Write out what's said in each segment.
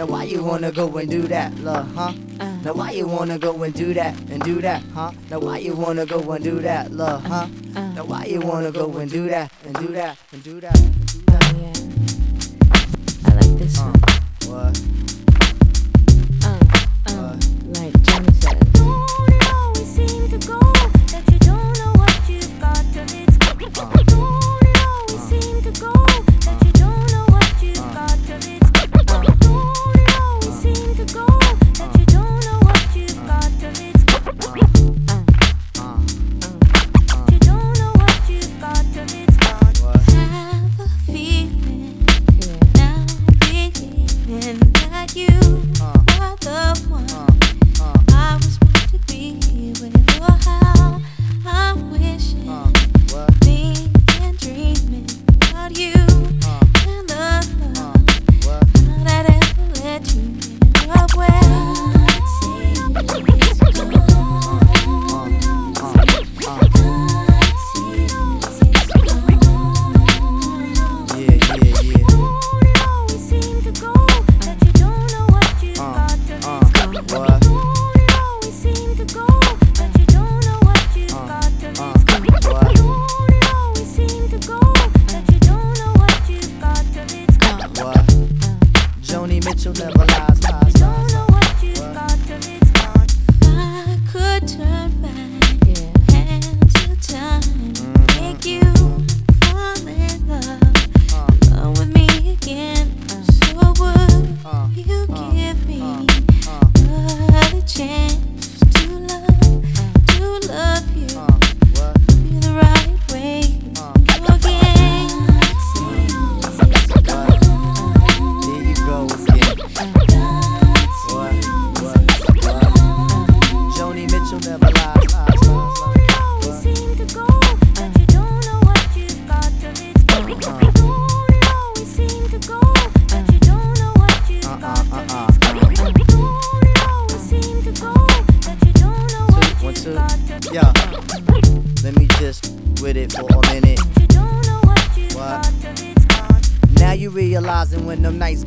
Now why you wanna go and do that, love, huh? Uh. Now why you wanna go and do that and do that, huh? Now why you wanna go and do that, love, huh? Uh, uh. Now why you wanna go and do that and do that and do that and do that? Oh yeah. I like this Uh, one.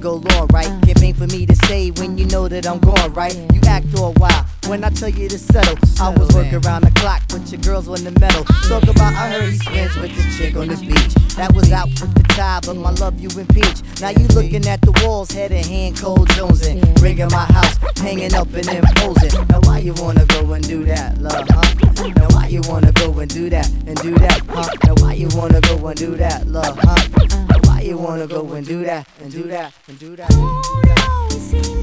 Go long, right? It ain't for me to say when you know that I'm gone, right? You act all wild when I tell you to settle. I was working around the clock, but your girls on the metal. Talk about I heard he spends with this chick on the beach. That was out with the tide, but my love you impeach. Now you looking at the walls, head in hand, cold jonesing. Rigging my house, hanging up and imposing. Now why you wanna go and do that, love, huh? Now why you wanna go and do that and do that, huh? Now why you wanna go and do that, love, huh? Now why you wanna go and do that and do that and do that? And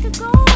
do that?